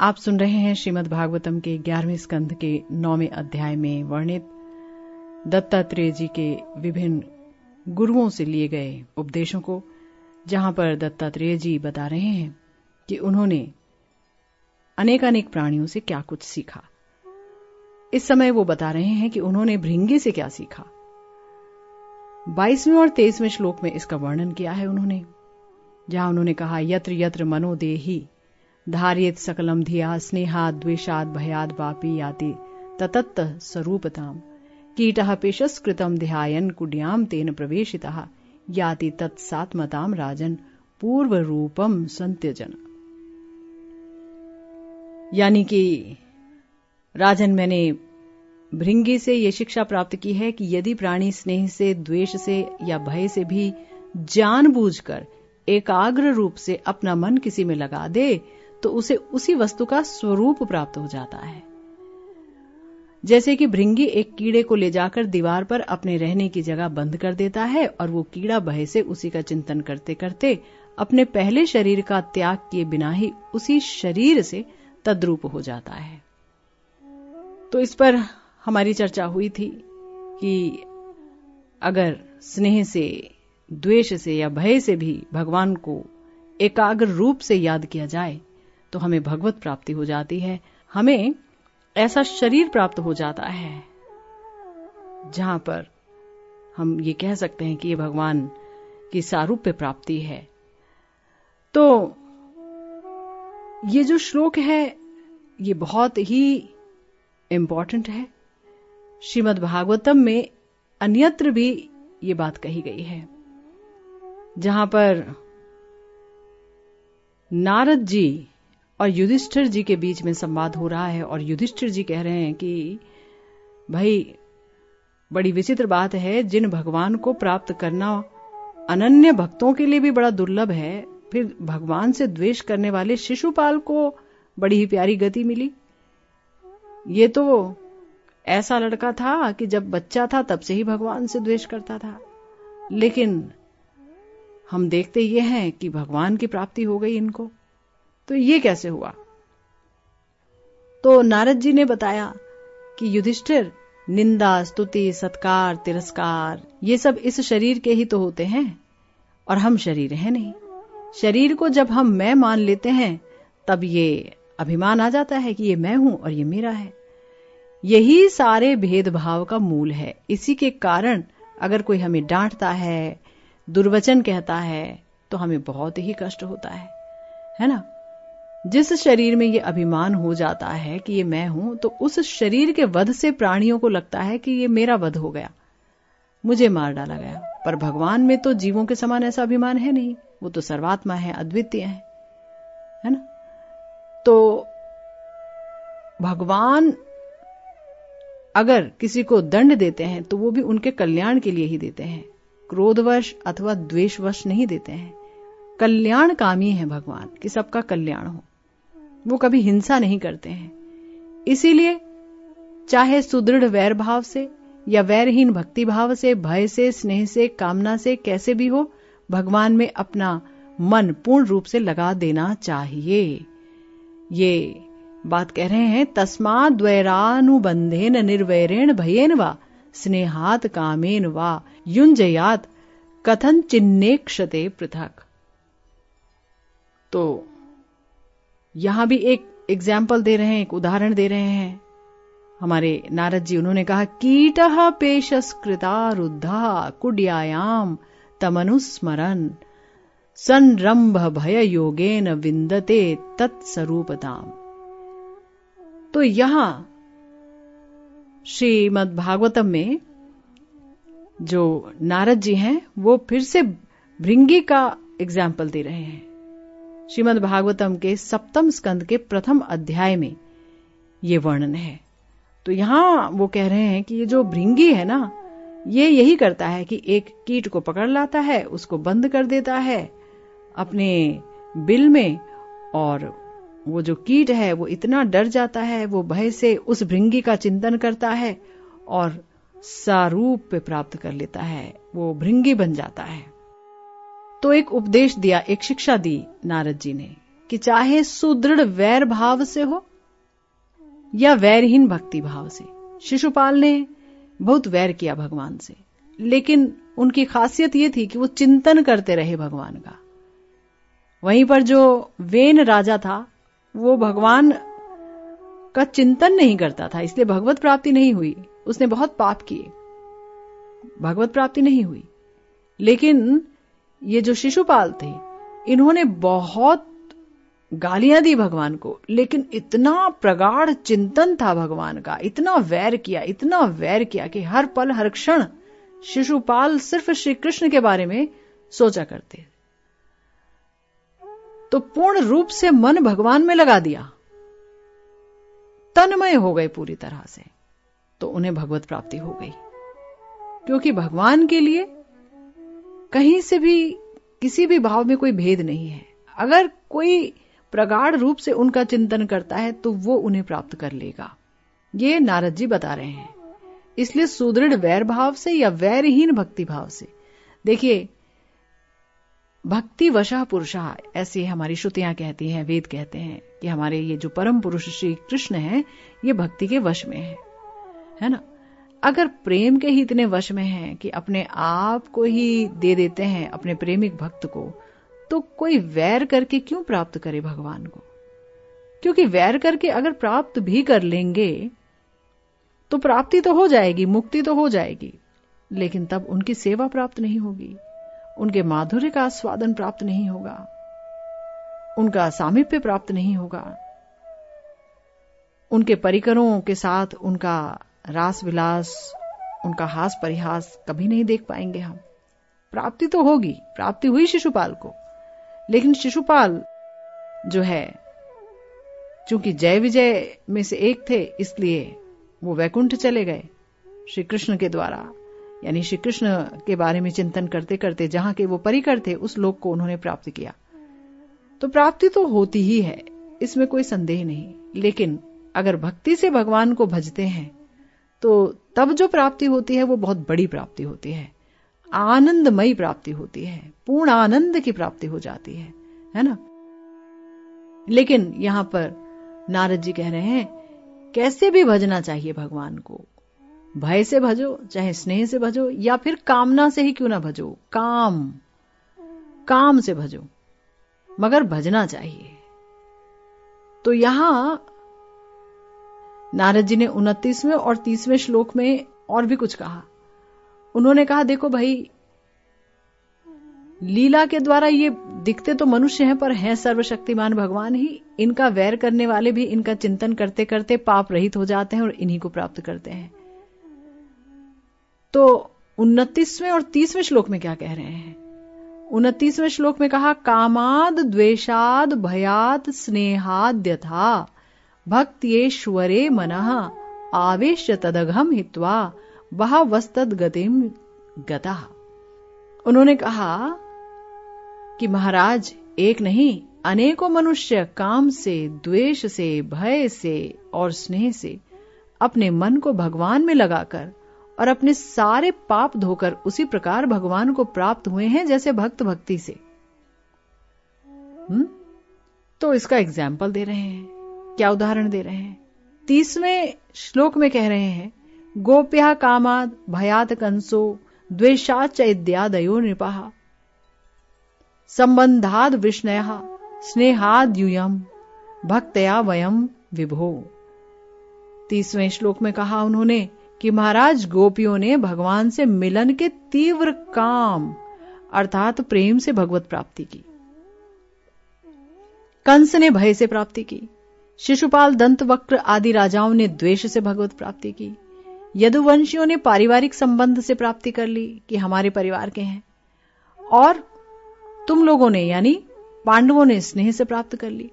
आप सुन रहे हैं श्रीमद् भागवतम के ग्यारहवें स्कंध के नौवें अध्याय में वर्णित दत्तात्रेय जी के विभिन्न गुरुओं से लिए गए उपदेशों को, जहाँ पर दत्तात्रेय जी बता रहे हैं कि उन्होंने अनेकानेक प्राणियों से क्या कुछ सीखा। इस समय वो बता रहे हैं कि उन्होंने भृंगी से क्या सीखा। बाईसवें और तेईसवें श्लोक में इसका वर्णन किया है उन्होंने, जहाँ उन्होंने कहा, यत्र यत्र मनोदेही धारियत सकलम धिया स्नेहाद द्वेषाद भयाद वापी याति ततत्त स्वरूपताम। कीट पेशस्कृतम ध्यायन कुड्याम तेन प्रवेशिता। याति तत्सात्मताम राजन पूर्व रूपम संत्यजन यानी कि राजन, मैंने भृंगी से ये शिक्षा प्राप्त की है कि यदि प्राणी स्नेह से, द्वेष से या भय से भी जानबूझकर एकाग्र रूप से अपना मन किसी में लगा दे तो उसे उसी वस्तु का स्वरूप प्राप्त हो जाता है। जैसे कि भृंगी एक कीड़े को ले जाकर दीवार पर अपने रहने की जगह बंद कर देता है और वो कीड़ा भय से उसी का चिंतन करते करते अपने पहले शरीर का त्याग किए बिना ही उसी शरीर से तद्रूप हो जाता है। तो इस पर हमारी चर्चा हुई थी कि अगर स्नेह से, द्वेष से या भय से भी भगवान को एकाग्र रूप से याद किया जाए तो हमें भगवत प्राप्ति हो जाती है। हमें ऐसा शरीर प्राप्त हो जाता है, जहाँ पर हम ये कह सकते हैं कि ये भगवान की सारूप्य प्राप्ति है। तो ये जो श्लोक है, ये बहुत ही इंपॉर्टेंट है। श्रीमद् भागवतम में अन्यत्र भी ये बात कही गई है, जहाँ पर नारद जी और युधिष्ठिर जी के बीच में संवाद हो रहा है और युधिष्ठिर जी कह रहे हैं कि, भाई, बड़ी विचित्र बात है, जिन भगवान को प्राप्त करना अनन्य भक्तों के लिए भी बड़ा दुर्लभ है, फिर भगवान से द्वेष करने वाले शिशुपाल को बड़ी ही प्यारी गति मिली। ये तो ऐसा लड़का था कि जब बच्चा था तब से ही भगवान से द्वेष करता था। लेकिन हम देखते ये हैं कि भगवान की प्राप्ति हो गई इनको। तो ये कैसे हुआ? तो नारद जी ने बताया कि युधिष्ठिर, निंदा, स्तुति, सत्कार, तिरस्कार, ये सब इस शरीर के ही तो होते हैं, और हम शरीर हैं नहीं। शरीर को जब हम मैं मान लेते हैं, तब ये अभिमान आ जाता है कि ये मैं हूँ और ये मेरा है। यही सारे भेदभाव का मूल है। इसी के कारण अगर कोई हमें डांटता है, दुर्वचन कहता है तो हमें बहुत ही कष्ट होता है। है ना? जिस शरीर में ये अभिमान हो जाता है कि ये मैं हूँ तो उस शरीर के वध से प्राणियों को लगता है कि ये मेरा वध हो गया। मुझे मार डाला गया। पर भगवान में तो जीवों के समान ऐसा अभिमान है नहीं। वो तो सर्वात्मा है, अद्वितीय है। है ना? तो भगवान अगर किसी को दंड देते हैं तो वो भी उनके कल्याण के लिए ही देते हैं। क्रोधवश अथवा द्वेषवश नहीं देते हैं। कल्याण कामी है भगवान, कि सबका कल्याण हो। वो कभी हिंसा नहीं करते हैं। इसीलिए चाहे सुदृढ़ वैर भाव से या वैरहीन भक्ति भाव से, भय से, स्नेह से, कामना से, कैसे भी हो, भगवान में अपना मन पूर्ण रूप से लगा देना चाहिए। ये बात कह रहे हैं, तस्माद द्वैरानुबंधेन निर्वैरेण भयेन वा, स्नेहात कामेन वा युंजयात कथन चिन्नेक्षते पृथक। तो यहाँ भी एक एग्ज़ाम्पल दे रहे हैं, एक उदाहरण दे रहे हैं। हमारे नारद जी, उन्होंने कहा, कीट पेशस्कृता रुद्धा कुड्यायाम तमनुस्मरण संरंभ भय योगेन विंदते तत्स्वरूपताम। तो यहाँ श्रीमद भागवतम में जो नारद जी हैं, वो फिर से भृंगी का एग्ज़ाम्पल दे रहे हैं। श्रीमद भागवतम के सप्तम स्कंद के प्रथम अध्याय में ये वर्णन है। तो यहाँ वो कह रहे हैं कि ये जो भृंगी है ना, ये यही करता है कि एक कीट को पकड़ लाता है, उसको बंद कर देता है अपने बिल में और वो जो कीट है, वो इतना डर जाता है, वो भय से उस भृंगी का चिंतन करता है और सारूप प्राप्त कर लेता है, वो भृंगी बन जाता है। तो एक उपदेश दिया, एक शिक्षा दी नारद जी ने, कि चाहे सुदृढ़ वैर भाव से हो या वैरहीन भक्ति भाव से। शिशुपाल ने बहुत वैर किया भगवान से, लेकिन उनकी खासियत यह थी कि वो चिंतन करते रहे भगवान का। वहीं पर जो वेन राजा था, वो भगवान का चिंतन नहीं करता था, इसलिए भगवत प्राप्ति नहीं हुई। उसने बहुत पाप किए, भगवत प्राप्ति नहीं हुई। लेकिन ये जो शिशुपाल थे, इन्होंने बहुत गालियाँ दी भगवान को, लेकिन इतना प्रगाढ़ चिंतन था भगवान का, इतना वैर किया, इतना वैर किया कि हर पल, हर क्षण शिशुपाल सिर्फ़ श्री कृष्ण के बारे में सोचा करते। तो पूर्ण रूप से मन भगवान में लगा दिया। तन्मय हो गए पूरी तरह से तो उन्हें भगवत प्राप्ति हो गई। क्योंकि भगवान के लिए कहीं से भी, किसी भी भाव में कोई भेद नहीं है। अगर कोई प्रगाढ़ रूप से उनका चिंतन करता है तो वो उन्हें प्राप्त कर लेगा। ये नारद जी बता रहे हैं। इसलिए सुदृढ़ वैर भाव से या वैरहीन भक्ति भाव से। देखिए, भक्ति वशा पुरुषा, ऐसी हमारी श्रुतियाँ कहती हैं, वेद कहते हैं, कि हमारे ये जो परम पुरुष श्री कृष्ण है, ये भक्ति के वश में है। है ना? अगर प्रेम के ही इतने वश में हैं कि अपने आप को ही दे देते हैं अपने प्रेमिक भक्त को तो कोई वैर करके क्यों प्राप्त करे भगवान को? क्योंकि वैर करके अगर प्राप्त भी कर लेंगे तो प्राप्ति तो हो जाएगी, मुक्ति तो हो जाएगी, लेकिन तब उनकी सेवा प्राप्त नहीं होगी, उनके माधुर्य का स्वादन प्राप्त नहीं होगा, उनका सामिप्य प्राप्त नहीं होगा, उनके परिकरों के साथ उनका रास विलास उनका हास परिहास कभी नहीं देख पाएँगे हम। प्राप्ति तो होगी, प्राप्ति हुई शिशुपाल को। लेकिन शिशुपाल जो है, चूँकि जय विजय में से एक थे, इसलिए वो वैकुंठ चले गए। श्री कृष्ण के द्वारा, यानी श्री कृष्ण के बारे में चिंतन करते करते, जहाँ के वो परिकर थे उस लोक को उन्होंने प्राप्त किया। तो प्राप्ति तो होती ही है, इसमें कोई संदेह नहीं। लेकिन अगर भक्ति से भगवान को भजते हैं तो तब जो प्राप्ति होती है, वो बहुत बड़ी प्राप्ति होती है। आनंदमयी प्राप्ति होती है। पूर्ण आनंद की प्राप्ति हो जाती है। है ना? लेकिन यहाँ पर नारद जी कह रहे हैं, कैसे भी भजना चाहिए भगवान को। भय से भजो, चाहे स्नेह से भजो, या फिर कामना से ही क्यों ना भजो। काम। काम से भजो। मगर भजना चाहिए। तो यहाँ नारद जी ने उनतीसवें और तीसवें श्लोक में और भी कुछ कहा। उन्होंने कहा, देखो भाई, लीला के द्वारा ये दिखते तो मनुष्य हैं, पर हैं सर्वशक्तिमान भगवान ही। इनका वैर करने वाले भी इनका चिंतन करते करते पाप रहित हो जाते हैं और इन्हीं को प्राप्त करते हैं। तो उनतीसवें और तीसवें श्लोक में क्या कह रहे हैं? उनतीसवें श्लोक में कहा, कामाद द्वेशाद भयात स्नेहाद्यथा। भक्त्येश्वरे मन आवेश तदघम हित्वा वह वस्तद गतिम गता। उन्होंने कहा कि महाराज, एक नहीं, अनेकों मनुष्य काम से, द्वेष से, भय से और स्नेह से अपने मन को भगवान में लगाकर और अपने सारे पाप धोकर उसी प्रकार भगवान को प्राप्त हुए हैं जैसे भक्त भक्ति से। हुँ? तो इसका एग्ज़ाम्पल दे रहे हैं। क्या उदाहरण दे रहे हैं? तीसवें श्लोक में कह रहे हैं, गोप्या कामाद भयात कंसो द्वेषाच इत्यादयो नृपा। संबंधाद विष्णय, स्नेहाद यूयम, भक्तया वयम विभो। तीसवें श्लोक में कहा उन्होंने कि महाराज गोपियों ने भगवान से मिलन के तीव्र काम, अर्थात प्रेम से भगवत प्राप्ति की। कंस ने भय से प्राप्ति की। शिशुपाल दंत वक्र आदि राजाओं ने द्वेष से भगवत प्राप्ति की। यदुवंशियों ने पारिवारिक संबंध से प्राप्ति कर ली कि हमारे परिवार के हैं। और तुम लोगों ने, यानी पांडवों ने स्नेह से प्राप्त कर ली।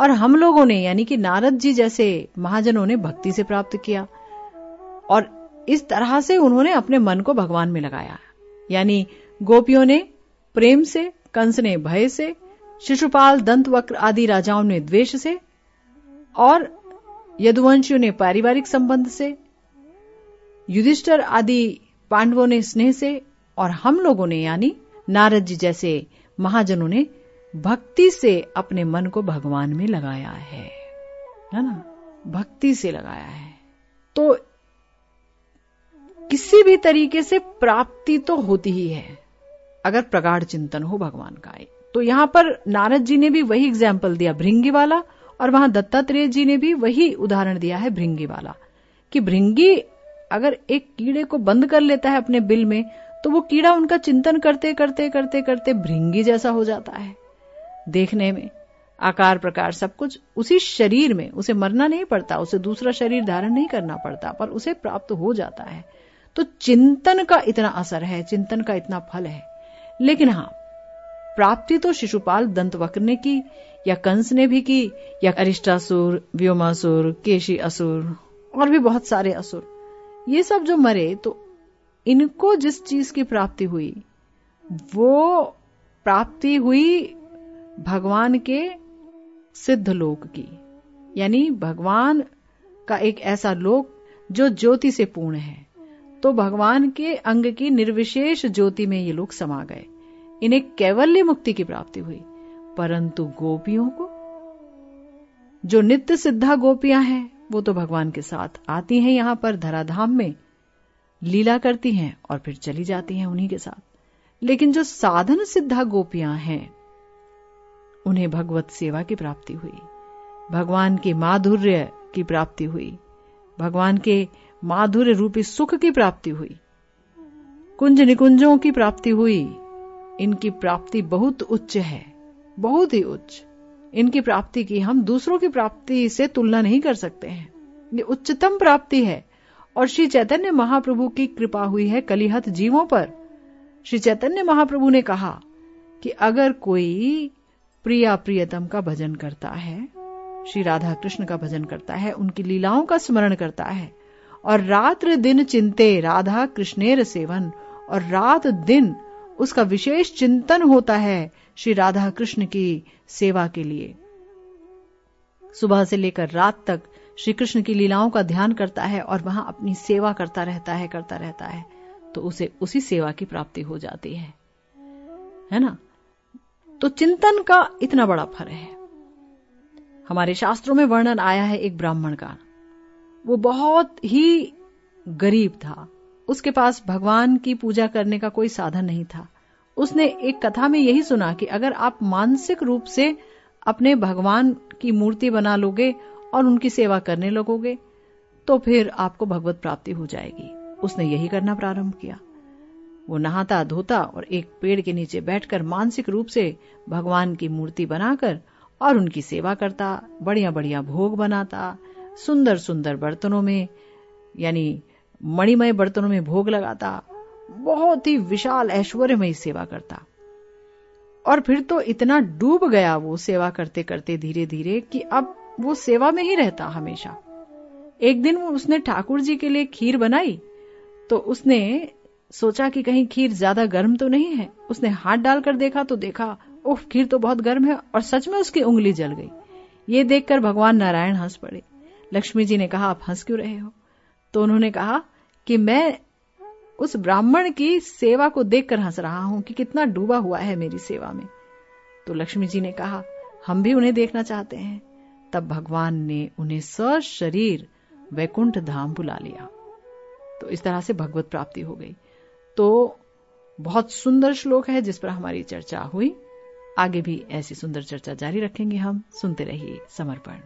और हम लोगों ने, यानी कि नारद जी जैसे महाजनों ने भक्ति से प्राप्त किया। और इस तरह से उन्होंने अपने मन को भगवान में लगाया। यानी गोपियों ने प्रेम से, कंस ने भय से, शिशुपाल दंत वक्र आदि राजाओं ने द्वेष से और यदुवंशियों ने पारिवारिक संबंध से, युधिष्ठर आदि पांडवों ने स्नेह से, और हम लोगों ने, यानी नारद जी जैसे महाजनों ने, भक्ति से अपने मन को भगवान में लगाया है। है ना? भक्ति से लगाया है। तो किसी भी तरीके से प्राप्ति तो होती ही है, अगर प्रगाढ़ चिंतन हो भगवान का। तो यहाँ पर नारद जी ने भी वही एग्ज़ाम्पल दिया, भृंगी वाला और वहाँ दत्तात्रेय जी ने भी वही उदाहरण दिया है भृंगी वाला, कि भृंगी अगर एक कीड़े को बंद कर लेता है अपने बिल में तो वो कीड़ा उनका चिंतन करते करते करते करते भृंगी जैसा हो जाता है। देखने में आकार प्रकार सब कुछ उसी शरीर में, उसे मरना नहीं पड़ता, उसे दूसरा शरीर धारण नहीं करना पड़ता, पर उसे प्राप्त हो जाता है। तो चिंतन का इतना असर है, चिंतन का इतना फल है। लेकिन हाँ प्राप्ति तो शिशुपाल दंतवक्र ने की, या कंस ने भी की, या अरिष्टासुर, व्योमासुर, केशी असुर, और भी बहुत सारे असुर। ये सब जो मरे तो इनको जिस चीज़ की प्राप्ति हुई, वो प्राप्ति हुई भगवान के सिद्ध लोक की। यानी भगवान का एक ऐसा लोक जो ज्योति से पूर्ण है। तो भगवान के अंग की निर्विशेष ज्योति में ये लोग समा गए। इन्हें कैवल्य मुक्ति की प्राप्ति हुई। परंतु गोपियों को, जो नित्य सिद्धा गोपियाँ हैं, वो तो भगवान के साथ आती हैं यहाँ पर धराधाम में, लीला करती हैं और फिर चली जाती हैं उन्हीं के साथ। लेकिन जो साधन सिद्धा गोपियाँ हैं, उन्हें भगवत सेवा की प्राप्ति हुई। भगवान के माधुर्य की प्राप्ति हुई। भगवान के माधुर्य रूपी सुख की प्राप्ति हुई। कुंज निकुंजों की प्राप्ति हुई। इनकी प्राप्ति बहुत उच्च है, बहुत ही उच्च। इनकी प्राप्ति की हम दूसरों की प्राप्ति से तुलना नहीं कर सकते हैं। ये उच्चतम प्राप्ति है, और श्री चैतन्य महाप्रभु की कृपा हुई है कलिहत जीवों पर। श्री चैतन्य महाप्रभु ने कहा कि अगर कोई प्रिया प्रियतम का भजन करता है, श्री राधा कृष्ण का भजन करता है, उनकी लीलाओं का स्मरण करता है, और रात्र दिन चिंते राधा कृष्णेर सेवन, और रात दिन उसका विशेष चिंतन होता है श्री राधा कृष्ण की सेवा के लिए। सुबह से लेकर रात तक श्री कृष्ण की लीलाओं का ध्यान करता है और वहाँ अपनी सेवा करता रहता है, करता रहता है तो उसे उसी सेवा की प्राप्ति हो जाती है। है ना? तो चिंतन का इतना बड़ा फल है। हमारे शास्त्रों में वर्णन आया है एक ब्राह्मण का। वो बहुत ही गरीब था। उसके पास भगवान की पूजा करने का कोई साधन नहीं था। उसने एक कथा में यही सुना कि अगर आप मानसिक रूप से अपने भगवान की मूर्ति बना लोगे और उनकी सेवा करने लगोगे तो फिर आपको भगवत प्राप्ति हो जाएगी। उसने यही करना प्रारंभ किया। वो नहाता धोता और एक पेड़ के नीचे बैठकर मानसिक रूप से भगवान की मूर्ति बनाकर और उनकी सेवा करता बढ़िया बढ़िया भोग बनाता सुंदर सुंदर बर्तनों में, यानी मणिमय बर्तनों में भोग लगाता, बहुत ही विशाल ऐश्वर्यमय सेवा करता। और फिर तो इतना डूब गया वो सेवा करते करते धीरे धीरे कि अब वो सेवा में ही रहता हमेशा। एक दिन उसने ठाकुर जी के लिए खीर बनाई तो उसने सोचा कि कहीं खीर ज़्यादा गर्म तो नहीं है। उसने हाथ डालकर देखा तो देखा उफ खीर तो बहुत गर्म है, और सच में उसकी उंगली जल गई। ये देखकर भगवान नारायण हंस पड़े। लक्ष्मी जी ने कहा, आप हंस क्यों रहे हो? तो उन्होंने कहा कि मैं उस ब्राह्मण की सेवा को देखकर हंस रहा हूँ कि कितना डूबा हुआ है मेरी सेवा में। तो लक्ष्मी जी ने कहा, हम भी उन्हें देखना चाहते हैं। तब भगवान ने उन्हें सशरीर वैकुंठ धाम बुला लिया। तो इस तरह से भगवत प्राप्ति हो गई। तो बहुत सुंदर श्लोक है जिस पर हमारी चर्चा हुई। आगे भी ऐसी सुंदर चर्चा जारी रखेंगे हम। सुनते रहिए समर्पण।